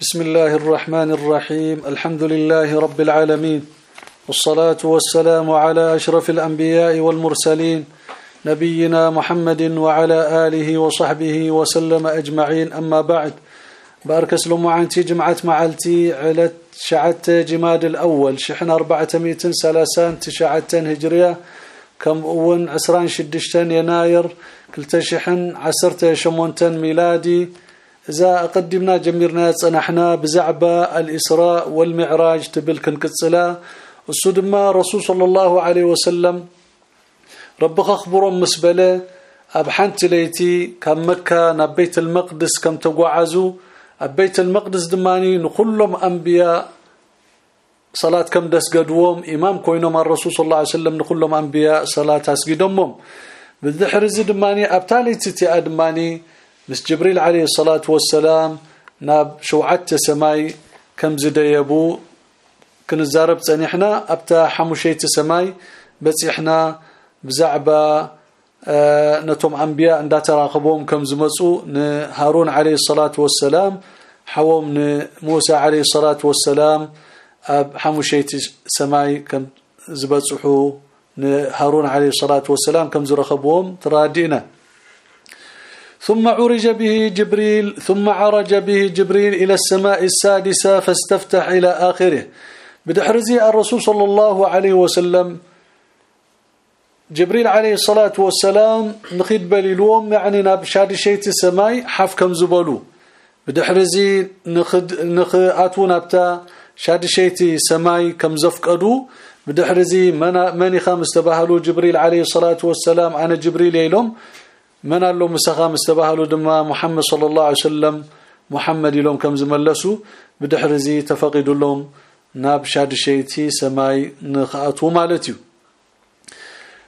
بسم الله الرحمن الرحيم الحمد لله رب العالمين والصلاة والسلام على أشرف الأنبياء والمرسلين نبينا محمد وعلى آله وصحبه وسلم أجمعين أما بعد بارك اسلم عنتي جمعة معلتي على شعت جماد الأول شحن أربعة ميتين سلاسان تشعتين هجرية كم أون عسران شدشتين يناير كلتا شحن عسرت شمونتين ميلادي إذا قدمنا جميرنا صنحنا بزعبة الإسراء والمعراج تبل كنكصلا السدما رسول صلى الله عليه وسلم ربك اخبرهم مسبله ابحنت ليتي كم مكه نبيت المقدس كم تقعزوا بيت المقدس دماني نخلهم انبياء صلاه كم دسجدوهم امام كوينهم الرسول صلى الله عليه وسلم نخلهم انبياء صلاه اسجدهم بالذحر دماني ابتالي تتي ادماني مس جبريل عليه الصلاة والسلام ناب شوعت سماي كم زديبو كنزارب صنيحنا أبتا حموشيت سماي بس إحنا بزعبة آه نتوم أنبياء اندا تراقبهم كم زمصوا هارون عليه الصلاة والسلام حوم موسى عليه الصلاة والسلام أب حموشيت سماي كم زبصحو هارون عليه الصلاة والسلام كم زرخبهم ترادينا. ثم عرج به جبريل ثم عرج به جبريل إلى السماء السادسة فاستفتح إلى آخره. بدحرزي الرسول صلى الله عليه وسلم جبريل عليه الصلاة والسلام نخيد باليلوم يعني نابشاد شيت السماء حف كم زبلو بدحرزي نخد نخ اتونا بتا شاد شيتي سماي كم زفقدو. بدحرزي من من خامس تباهلو جبريل عليه الصلاة والسلام أنا جبريل يلوم من قال له مسخا مستباهلو دما محمد صلى الله عليه وسلم محمد لهم كم زملسوا بدحرزي تفقدوا لهم ناب شاد شيتي سماي نخأتو مالتي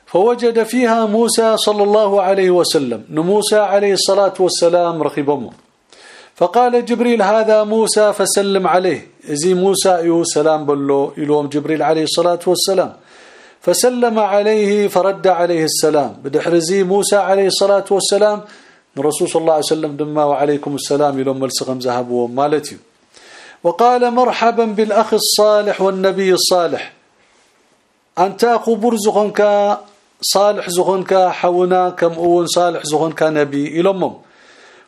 فوجد فيها موسى صلى الله عليه وسلم نموسى عليه الصلاة والسلام رخبهم فقال جبريل هذا موسى فسلم عليه. زي موسى يو سلام بلو يلوم جبريل عليه الصلاة والسلام. فسلم عليه فرد عليه السلام. بدحرزي موسى عليه الصلاة والسلام الرسول صلى الله عليه وسلم دما وعليكم السلام يلوم ملسغم ذهبوا مالتي وقال مرحبا بالأخ الصالح والنبي الصالح. أنت قبر زغنك صالح زغنك حونا كم أون صالح زغنك نبي إلمم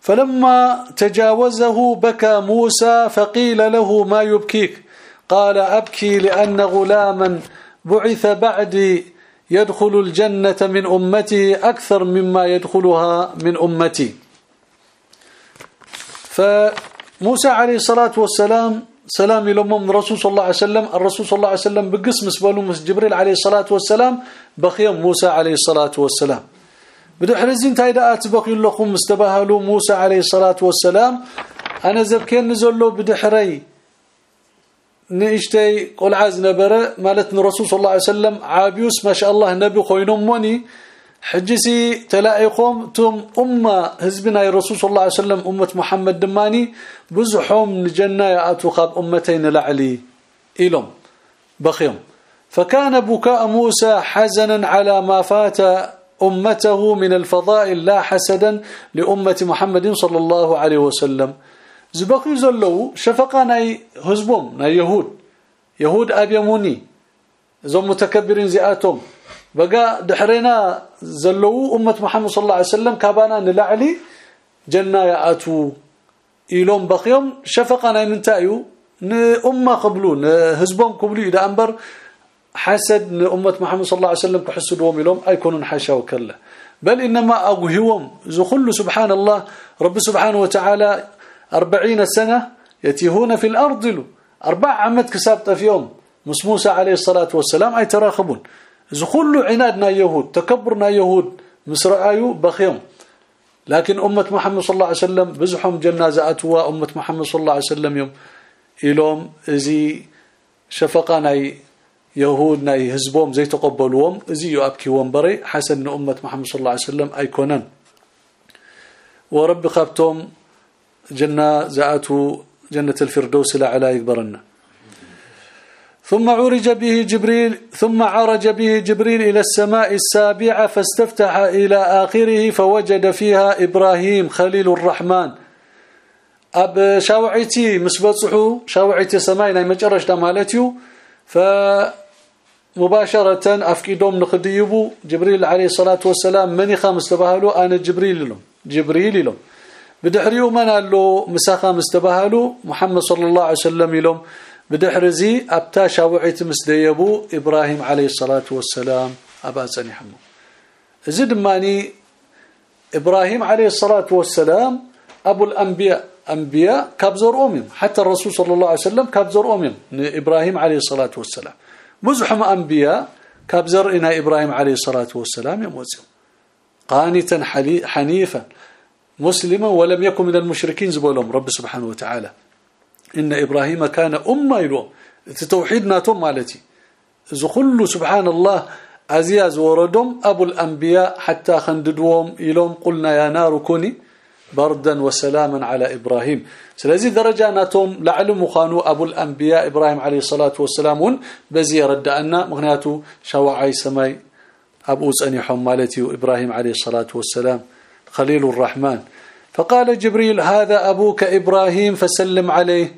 فلما تجاوزه بكى موسى فقيل له ما يبكيك؟ قال أبكي لأن غلاما بعث بعدي يدخل الجنة من أمتي أكثر مما يدخلها من أمتي. فموسى عليه الصلاة والسلام سلام لهم الرسول صلى الله عليه وسلم. الرسول صلى الله عليه وسلم بقسم سبالو مس جبريل عليه الصلاة والسلام بخيم موسى عليه الصلاة والسلام. بدو حرزين تايدات بقي لكم مستباهلوا موسى عليه الصلاة والسلام. أنا زبكين نزلوا بدحري نيشتي قول عاز نبره مالتنا الرسول صلى الله عليه وسلم عابيوس ما شاء الله نبي خوينهم موني حجسي تلاقيكم تم امه حزبنا الرسول صلى الله عليه وسلم امه محمد دماني بزحهم لجنه ياتوا خاب امتين لعلي إلهم بخيم فكان بكاء موسى حزنا على ما فات أمته من الفضائل لا حسدا لأمة محمد صلى الله عليه وسلم. زبقي زلو شفقا ناي حزبهم ناي يهود يهود ابيموني زم متكبرين زياتهم بقى دحرينا زلو امه محمد صلى الله عليه وسلم كابانا نلعلي جنة ياتوا إلهم بقيهم شفقا ناي منتايو امه قبلون حزبهم قبلوا اذا انبر حسد امه محمد صلى الله عليه وسلم كحسدهم لهم ايكونون حاشا وكلا بل انما اغهوهم زخل سبحان الله رب سبحانه وتعالى أربعين سنة يتيهون في الأرض. له أربع عمد كسابت في يوم مس موسى عليه الصلاة والسلام أي تراخبون. زخلوا عنادنا يهود تكبرنا يهود مسرعيو بخيم لكن أمة محمد صلى الله عليه وسلم بزحهم جنازاتها أمة محمد صلى الله عليه وسلم يوم إلهم زي شفقنا يهود ناي هزبهم زي تقبلوهم. زي يؤبكيهم بري. حسن أمة محمد صلى الله عليه وسلم أيكونن ورب خابتهم جنة زاءته جنة الفردوس لا على يكبرنا ثم عرج به جبريل ثم عرج به جبريل إلى السماء السابعة فاستفتح إلى آخره فوجد فيها إبراهيم خليل الرحمن. أب شاوعيتي مسبصحو شاوعيتي سماي ناي مجرشتا مالتيو ف مباشرة افكيدوم نخديبو جبريل عليه الصلاة والسلام مني خامس تباهلو أنا جبريل لهم جبريل لهم بدحريو من قال له مساخا مستباهلو محمد صلى الله عليه وسلم لهم بدحرزي ابتا شاوعيت مسديبو إبراهيم عليه الصلاة والسلام أبا سني حمو. زد ماني إبراهيم عليه الصلاة والسلام أبو الأنبياء أنبياء كابزر أمم. حتى الرسول صلى الله عليه وسلم كابزر أمم. إبراهيم عليه الصلاة والسلام. مزحم أنبياء كابزر إنا إبراهيم عليه الصلاة والسلام يموزم قانتا حنيفا. مسلما ولم يكن من المشركين زبولهم. رب سبحانه وتعالى. إن إبراهيم كان أمة يلوم توحيدنا توم مالتي. زخل سبحان الله عزيز وردهم أبو الأنبياء حتى خنددوهم إلهم قلنا يا نار كوني بردا وسلاما على إبراهيم. سلازي درجة ناتهم لعلم خانو أبو الأنبياء إبراهيم عليه الصلاة والسلام بزي رد أن مغنياته شوعي سماي أبو حم مالتي إبراهيم عليه الصلاة والسلام. خليل الرحمن. فقال جبريل هذا أبوك إبراهيم فسلم عليه.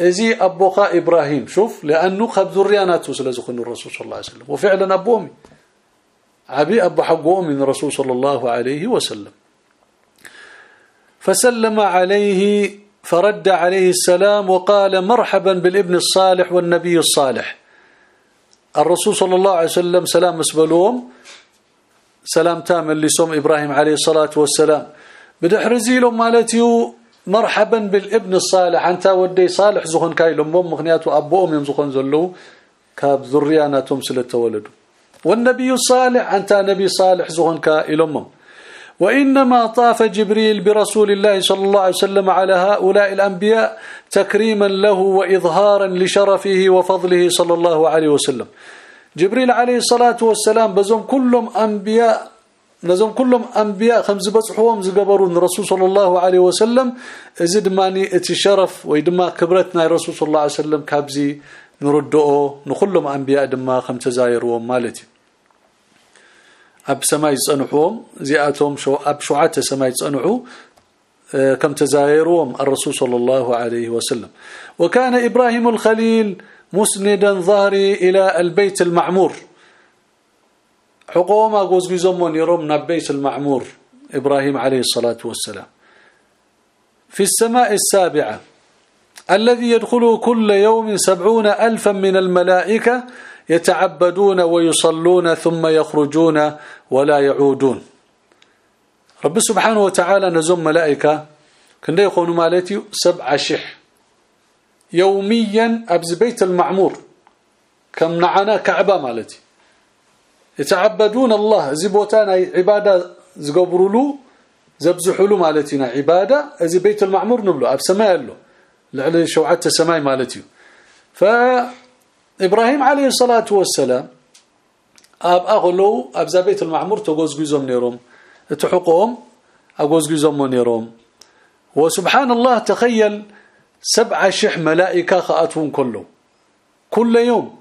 ازي أبوك إبراهيم شوف لأنه خب ذرياناته سلازخن الرسول صلى الله عليه وسلم. وفعلا أبوهم. عبي أبو حقه من الرسول صلى الله عليه وسلم. فسلم عليه فرد عليه السلام وقال مرحبا بالابن الصالح والنبي الصالح. الرسول صلى الله عليه وسلم سلام مسبلوم. سلام تام لسوم إبراهيم عليه الصلاة والسلام. بدحرزيلو مالتيو مرحبا بالابن الصالح. أنت ودي صالح زخن كايلهم مغنياتو أبوهم يمزخن زلو. كاب ذرياناتهم سلتولدوا والنبي الصالح أنت نبي صالح زخن كايلهم وإنما طاف جبريل برسول الله صلى الله عليه وسلم على هؤلاء الأنبياء تكريما له واظهارا لشرفه وفضله صلى الله عليه وسلم. جبريل عليه الصلاة والسلام بزوم كلهم أنبياء نزوم كلهم أنبياء خمس بصحوهم زقبرون الرسول صلى الله عليه وسلم. زد ماني اتشرف ويدما كبرتنا الرسول صلى الله عليه وسلم كابزي نردؤه نخلهم أنبياء دما خمس زايرهم مالتي اب سماي صنحوهم زياتهم شو اب شعات سماي صنحوا كم تزايرهم الرسول صلى الله عليه وسلم። وكان إبراهيم الخليل مسندا ظهري إلى البيت المعمور. حقوما غوزغزمون يروم نبيت المعمور إبراهيم عليه الصلاة والسلام. في السماء السابعة الذي يدخله كل يوم سبعون ألفا من الملائكة يتعبدون ويصلون ثم يخرجون ولا يعودون. رب سبحانه وتعالى نزم ملائكة كنده يقولوا مالتي سبع شح. يوميا أبز بيت المعمور. كم نعنا كعبة مالتي. يتعبدون الله. زبوتانا عبادة زغبرلو زبزحلو مالتنا عبادة. أزي بيت المعمور نبلو. أب سماء له لعل شوعه السماء مالتي. ف إبراهيم عليه الصلاة والسلام أب أغلو أبز بيت المعمور تغوزغزوم نيروم. تحقهم اغوزغزوم نيروم. وسبحان الله تخيل سبع شح ملائكة خاتون كله. كل يوم.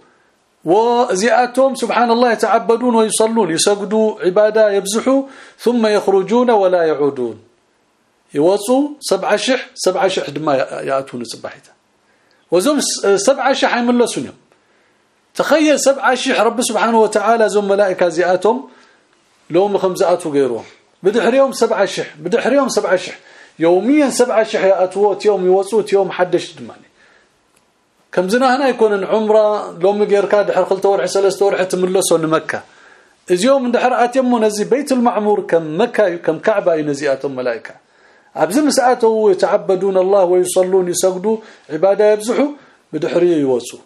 وزياتهم سبحان الله يتعبدون ويصلون يسجدوا عبادة يبزحوا ثم يخرجون ولا يعودون. يوصوا سبع شح سبع شح دما يأتون صباحته وزم سبع شح يملسون تخيل سبع شح رب سبحانه وتعالى زم ملائكة زياتهم لهم خمسات غيرهم بدحريهم سبع شح بدحريهم سبع شح. يوميا سبعة شحيات يوم يوصوت يوم حدش دماني كم زنا هنا يكون عمرة لو مغيركا دحر خلت ورح ثلاثة ورح تملسوا لمكه إذ يوم دحر اتم نزي بيت المعمور كم مكة كم كعبة ينزيات الملائكة. ابزم ساعته يتعبدون الله ويصلون يسجدوا عبادة يبزحوا بدحرية يوصوا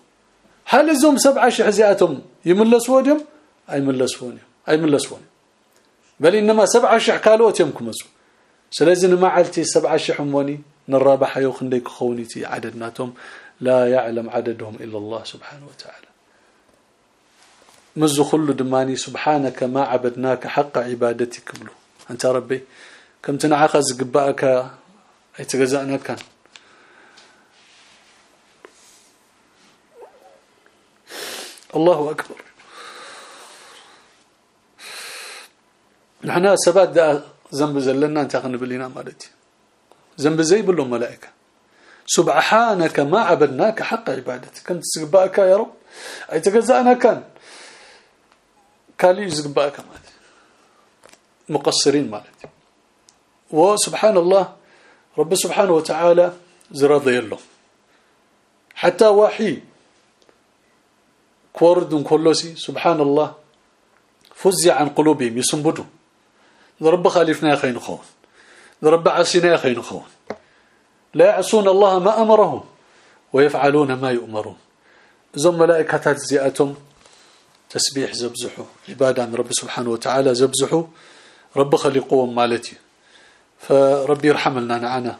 هل زوم سبعة شحزياتهم يملسوا دم أي ملسون أي ملسون بل إنما سبعة شح كالوت يمكم مسوا سلازن معلتي سبعة شحموني نرابح يوخنديك خونيتي عددناتهم لا يعلم عددهم إلا الله سبحانه وتعالى مز خل دماني سبحانك ما عبدناك حق عبادتك بلو أنت ربي كم تنعخز قبائك يتجزأنا كان الله أكبر نحن سبات ذنب زلنا انت خنبلينا مالتي. ذنب زي بلو ملائكة. سبحانك ما عبدناك حق عبادتك. كنت تسقباك يا رب؟ أي تجزأنا كان. كالي يسقباك مالتي. مقصرين مالتي. وسبحان الله رب سبحانه وتعالى زرضي له حتى وحي كورد كلوسي سبحان الله فزع عن قلوبهم يسنبدوا رب خالفنا يا خين خون رب عسنا يا خين خون لا يعصون الله ما أمرهم ويفعلون ما يؤمرون. زم ملائكة زيئتهم تسبيح زبزحوا. عبادة عن رب سبحانه وتعالى زبزحوا. رب خلقوهم مالتي. فربي يرحمنا نعنا.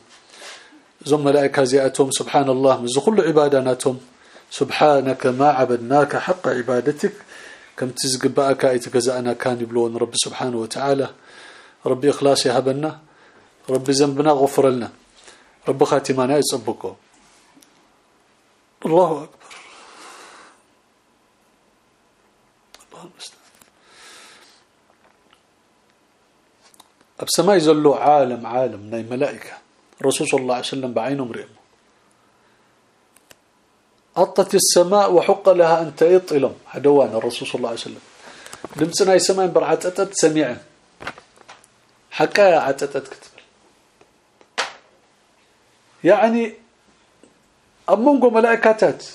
زم ملائكة زيئتهم سبحان الله. من كل عباداتهم سبحانك ما عبدناك حق عبادتك. كم تزقبأك ايتكزأنا كان يبلون رب سبحانه وتعالى. ربي إخلاص يهبنا ربي ذنبنا غفر لنا رب خاتمنا يصبكم الله أكبر. الله المستعان. أبسما يزلوا عالم عالم ناي ملائكة. الرسول صلى الله عليه وسلم بعينهم رئم أطت السماء وحق لها أن تيطلم حدوان الرسول صلى الله عليه وسلم. دمسنا يسمع برعت أتت سميعا. حكاية عتتت كتب. يعني أمونغو ملائكتات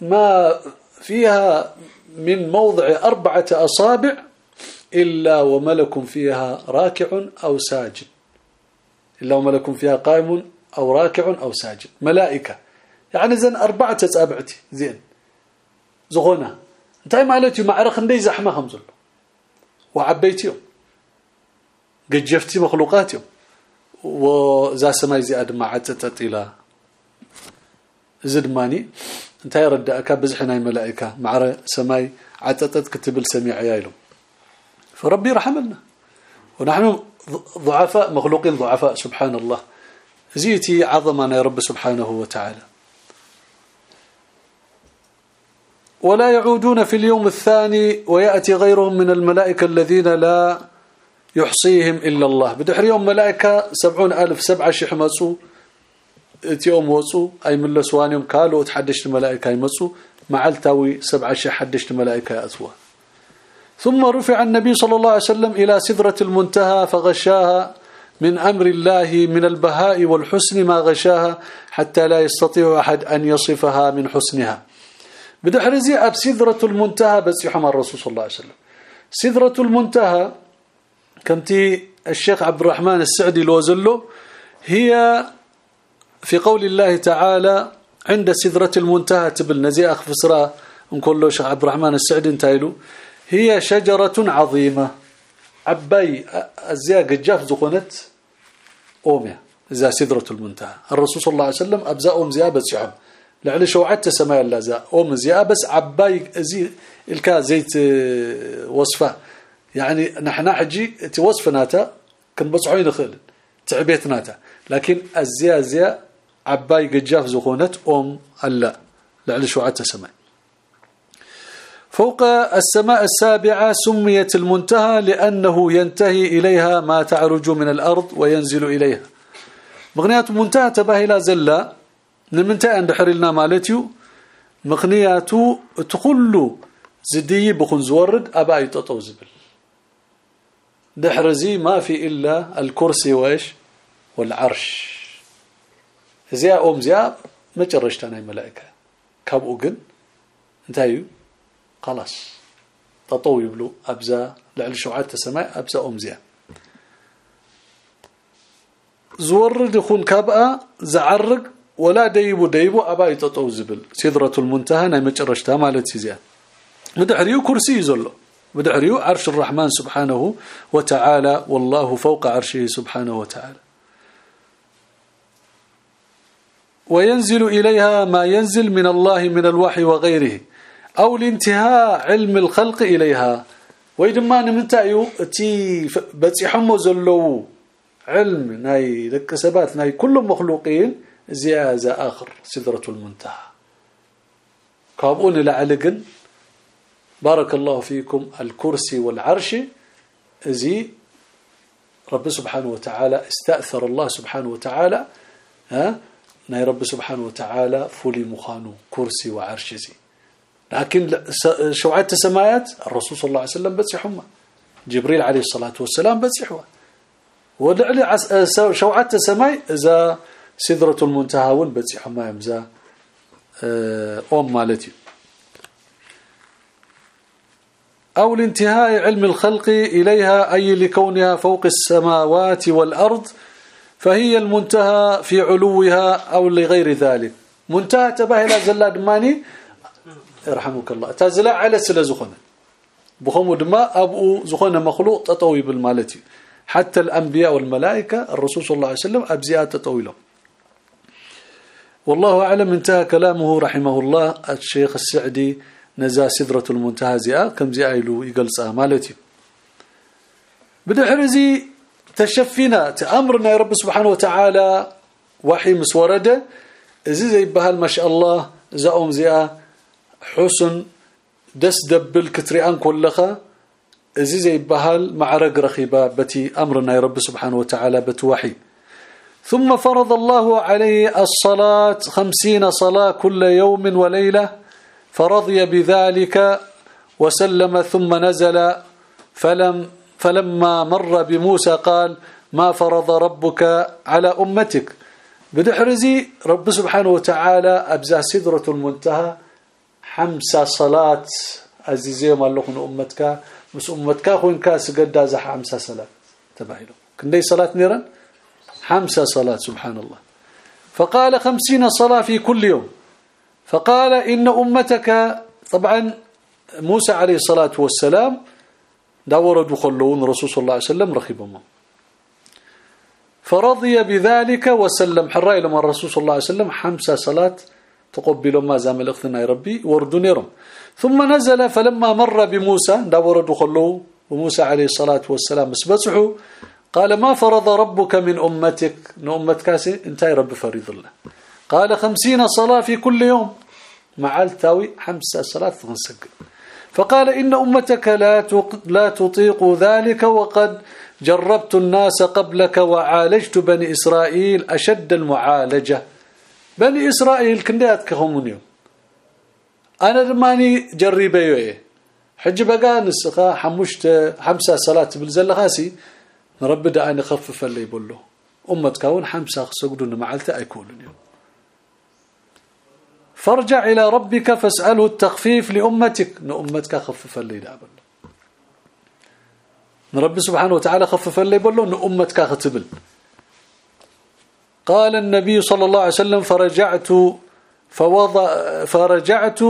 ما فيها من موضع أربعة أصابع إلا وملك فيها راكع أو ساجد. إلا وملك فيها قائم أو راكع أو ساجد. ملائكة. يعني زين أربعة أصابعتي. زين. زغونا انتهي مالتي معرخ ندي زحمة خمزل وعبيتيهم. جفتي مخلوقاتهم. وذا سماي زي آدم عتتت إلى. زدماني. أنت يردك بزحنا ملائكة. مع سماي عتتت كتب السميع يايلو فربي رحمنا. ونحن ضعفاء مخلوقين ضعفاء سبحان الله زيتي عظمنا يا رب سبحانه وتعالى. ولا يعودون في اليوم الثاني ويأتي غيرهم من الملائكة الذين لا يحصيهم إلا الله. بدحر يوم ملائكة سبعون ألف سبعة شح مصو يوم وصو أي من لسوانيهم قالوا تحدشت الملائكة يمصو معلتاوي سبعة شح حدشت الملائكة أسوا ثم رفع النبي صلى الله عليه وسلم إلى سدرة المنتهى فغشاها من أمر الله من البهاء والحسن ما غشاها حتى لا يستطيع أحد أن يصفها من حسنها. بدحر زي أب سدرة المنتهى بس يحمى الرسول صلى الله عليه وسلم. سدرة المنتهى كمتي الشيخ عبد الرحمن السعدي لوزله هي في قول الله تعالى عند سدرة المنتهى تبل. نزي أخ فسرا نقول له شيخ عبد الرحمن السعدي انتايلو هي شجرة عظيمة. عباي الزياق الجاف زقنت أوميا زي سدرة المنتهى. الرسول صلى الله عليه وسلم أبزاءهم زيابة شعب لعل شوعت سماء الله زي أوم زيابس عباي زي إلكا زيت وصفة. يعني نحن حجي توصفناتا كنبصعو ينخل تعبيتناتا لكن الزيا زيا عباي قجاف زخونت أم ألا. لعل شوعة سماء. فوق السماء السابعة سميت المنتهى لأنه ينتهي إليها ما تعرج من الأرض وينزل إليها. مغنيات منتهى تباهي لا زلا. نمنتهى عند حرلنا مالتيو. مغنياتو تقول زدي بخن زورد أبا يتطو زبل. دحرزي ما في إلا الكرسي وإيش؟ والعرش. زيا أم زيا ما جرشت أنا الملائكة. كابو قن انتهيو خلاص. تطوي بلو أبزا لعل شعات السماء أبزا أم زيا. زورد يخون كابأ زعرق ولا ديبو ديبو أبا يتطو زبل. سدرة المنتهى ناي مجرشتها مالتي زيا مدحريو كرسي زلو بدعريو عرش الرحمن سبحانه وتعالى والله فوق عرشه سبحانه وتعالى. وينزل إليها ما ينزل من الله من الوحي وغيره أو لانتهاء علم الخلق إليها. ويدما نمتايو تي بتي حمو زلو علم ناي لكسبات ناي كل مخلوقين زيازة آخر سدرة المنتهى كابون لعلقن بارك الله فيكم الكرسي والعرش. زي رب سبحانه وتعالى استأثر الله سبحانه وتعالى ها؟ ناي رب سبحانه وتعالى فولي مخانو كرسي وعرشزي لكن شوعات السمايات الرسول صلى الله عليه وسلم بتسحما جبريل عليه الصلاة والسلام بتسحوا ودعلي شوعات السماي إذا سدرة المنتهى ون بتسحما يمزا أم مالتي أو لانتهاء علم الخلق إليها أي لكونها فوق السماوات والأرض فهي المنتهى في علوها أو لغير ذلك. منتهى تباه إلى زلاد ماني يرحمك الله. تزلع على سلا زخنه بخمو دما أبو زخنه مخلوق تطوي بالمالتي. حتى الأنبياء والملائكة الرسول صلى الله عليه وسلم ابزيات تطويلهم والله أعلم انتهى كلامه رحمه الله الشيخ السعدي نزا سدره المنتهى زيا كم زي ايلو يقلصها مالتي بدحرزي تشفينا تامرنا يا رب سبحانه وتعالى وحي مسورده زي زي بهال ما شاء الله زاوم زيا حسن دس دبل كتريان كلها ازي زي بهال معرق رخيبه بتي امرنا يا رب سبحانه وتعالى بتوحي ثم فرض الله عليه الصلاة خمسين صلاة كل يوم وليلة فرضي بذلك وسلم ثم نزل فلم فلما مر بموسى قال ما فرض ربك على أمتك بدحرزي رب سبحانه وتعالى أبزع سدرة المنتهى حمسة صلاة عزيزي ما لكم أمتك مس أمتك خوين كاس قد زح حمسة صلاة تبعيله كندي صلاة نيران؟ حمسة صلاة سبحان الله. فقال خمسين صلاة في كل يوم. فقال إن أمتك طبعا موسى عليه الصلاة والسلام دور دخلون رسول صلى الله عليه وسلم رخبهم فرضي بذلك وسلم حرى لما الرسول صلى الله عليه وسلم حمسة صلاة تقبلوا ما زامل اختنا يا ربي وردوا نيرم ثم نزل فلما مر بموسى دور دخلوا وموسى عليه الصلاة والسلام اسبسحوا. قال ما فرض ربك من أمتك؟ أمتك يا رب فريض الله. قال خمسين صلاة في كل يوم. مع التاوي حمسة صلاة تنسق. فقال إن أمتك لا لا تطيق ذلك وقد جربت الناس قبلك وعالجت بني إسرائيل أشد المعالجة. بني إسرائيل كنديات كهمونيو أنا دماني جربيه إيه حج بقى نسخه حمشت حمسة صلاة بالزلخاسي رب دعاني خفف اللي يقول له أمة كون حمسة سجدون معلته أيكولون يوم فارجع إلى ربك فاسأله التخفيف لأمتك. أمتك خفف اللي دابل رب سبحانه وتعالى خفف اللي يقول له أن أمتك ختبل قال النبي صلى الله عليه وسلم فرجعت فوضع فرجعت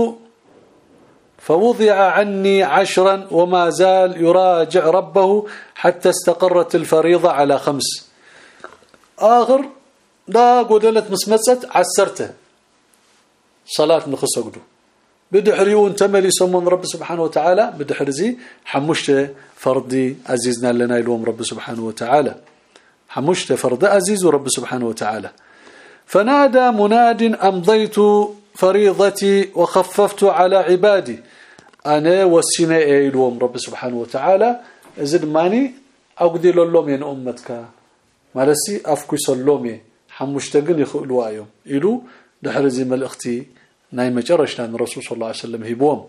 فوضع عني عشرا وما زال يراجع ربه حتى استقرت الفريضة على خمس. آخر لا قدلت مسمسة عسرته. صلاة نخصقدو بدحريون تملي سمون رب سبحانه وتعالى بدحرزي حمشت فردي عزيزنا لنا يلوم رب سبحانه وتعالى. حمشت فرد عزيز رب سبحانه وتعالى. فنادى مناد أمضيت فريضتي وخففت على عبادي. أنا وسينا إيلوم رب سبحانه وتعالى. زد ماني أقدي لهم ين أمتك. مالسي أفكي سلومي حمشتقن يخلوا أيوم إلو دحرزي ملأختي ناي مجرشنا الرسول صلى الله عليه وسلم هيبوم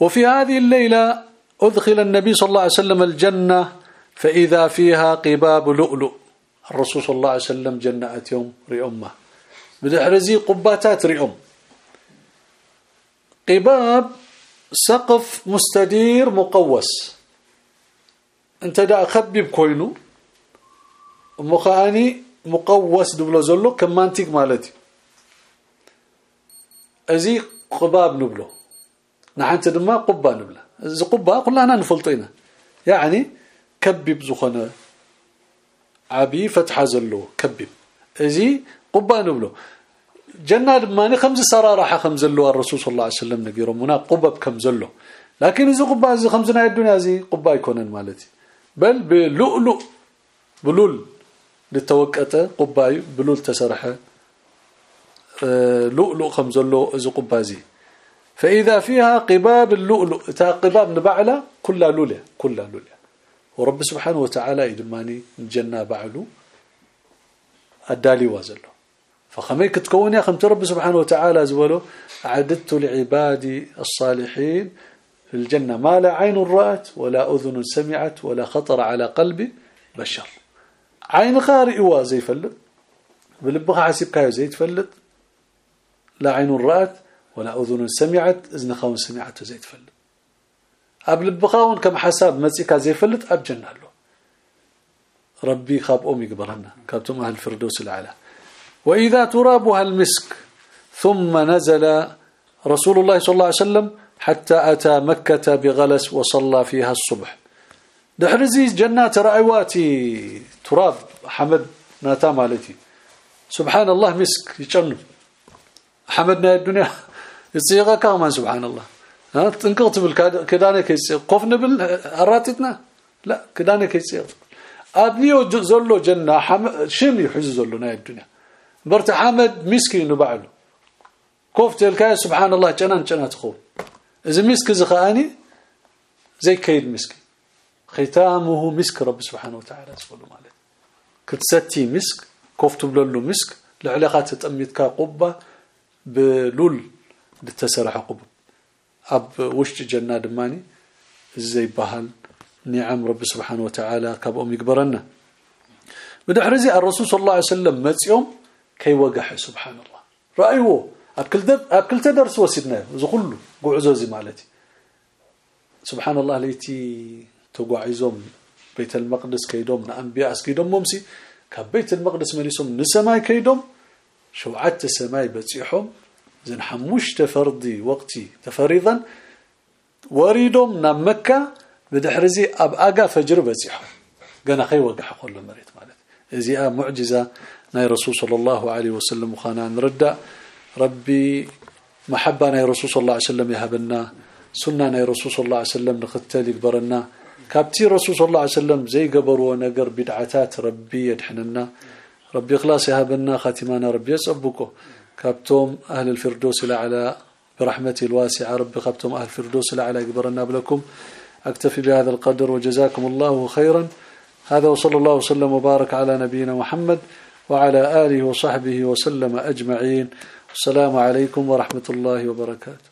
وفي هذه الليلة أدخل النبي صلى الله عليه وسلم الجنة فإذا فيها قباب لؤلؤ. الرسول صلى الله عليه وسلم جنة يوم رئمة بدحرزي قباتات رئم قباب سقف مستدير مقوس. أنت دا أخبب كوينو. مخاني مقوس دبلو زلو كمانتيك مالتي. ازي قباب نبلو نحنت دما قبا نبلا ازي قبا كلنا نفلطينا يعني كبب زخنه عبي فتح زلو كبب ازي قبا نبلو جنة ماني خمس سرارة خمس زلو الرسول صلى الله عليه وسلم نقيرو منا قبب كم زلو لكن إذا قبا زي خمسنا الدنيا زي قبا يكون مالتي بل بلؤلؤ بلول للتوقته قباي بلول تسرحه لؤلؤ خمزلو إذا قبا زي فإذا فيها قباب اللؤلؤ تا قباب نبعله كلها لولة كلها لولة ورب سبحانه وتعالى يدماني الجنة بعلو الدالي وازله فخمي كتكون يا خمت رب سبحانه وتعالى زولو أعددت لعبادي الصالحين الجنة. ما لا عين رأت ولا أذن سمعت ولا خطر على قلب بشر. عين خارئ وازي فلت بلبخ حسب كايو زي تفلت. لا عين رأت ولا أذن سمعت إذن خون سمعت زي تفلت قبل بخاون كم حساب مسيكا زي فلت أب جنة له. ربي خاب أمي قبرنا كابتم أهل الفردوس الأعلى. وإذا ترابها المسك ثم نزل رسول الله صلى الله عليه وسلم حتى أتى مكة بغلس وصلى فيها الصبح. دحرزي جنات رأيواتي. تراب حمد ناتا مالتي. سبحان الله مسك يجنب. حمدنا الدنيا يصيغه كمان سبحان الله ها تنقط بالكدانه كيصيغ قفنا بالراتتنا لا كدانه كيصيغ ابنيو زلو جنه شم يحز زلو ناي الدنيا برت حمد مسكين بعله كفت الكاي سبحان الله جنان جنات خو اذا مسك زخاني زي كيد مسك ختامه مسك رب سبحانه وتعالى سبحانه مالك كتستي مسك كفت بلولو مسك لعلاقات تطميتك قبه بلول لتسرح قبه أب وشت جنة دماني زي بحال نعم رب سبحانه وتعالى كبهم يكبرنا. بدحرزي الرسول صلى الله عليه وسلم متيوم كي وقح سبحان الله. رايوه اكل دب اكل تدرس وسيدنا زخلو قعزوزي مالتي. سبحان الله ليتي تقعيزهم بيت المقدس كيدوم انبياء كيدوم ممسي كبيت المقدس مليسهم نسماي كيدوم شوعت السماي بتصيحهم زين حموش تفرضي وقتي تفريضا وريدهم مكة بدحرزي أب آقا فجر بصيحهم قنا خي وقح كل مريت مالت ازي معجزة ناي رسول صلى الله عليه وسلم وخانا نرد ربي محبة ناي رسول صلى الله عليه وسلم يهبنا. سنة ناي رسول صلى الله عليه وسلم نختل يكبرنا كابتي رسول صلى الله عليه وسلم زي قبروا ونقر بدعتات ربي يدحننا. ربي اخلاص يهبنا خاتمانا ربي يسبكو كابتم أهل الفردوس الأعلى برحمته الواسعة ربي خبتم أهل الفردوس الأعلى يقبرنا بلكم أكتفي بهذا القدر وجزاكم الله خيرا. هذا وصلى الله وسلم وبارك على نبينا محمد وعلى آله وصحبه وسلم أجمعين. السلام عليكم ورحمة الله وبركاته.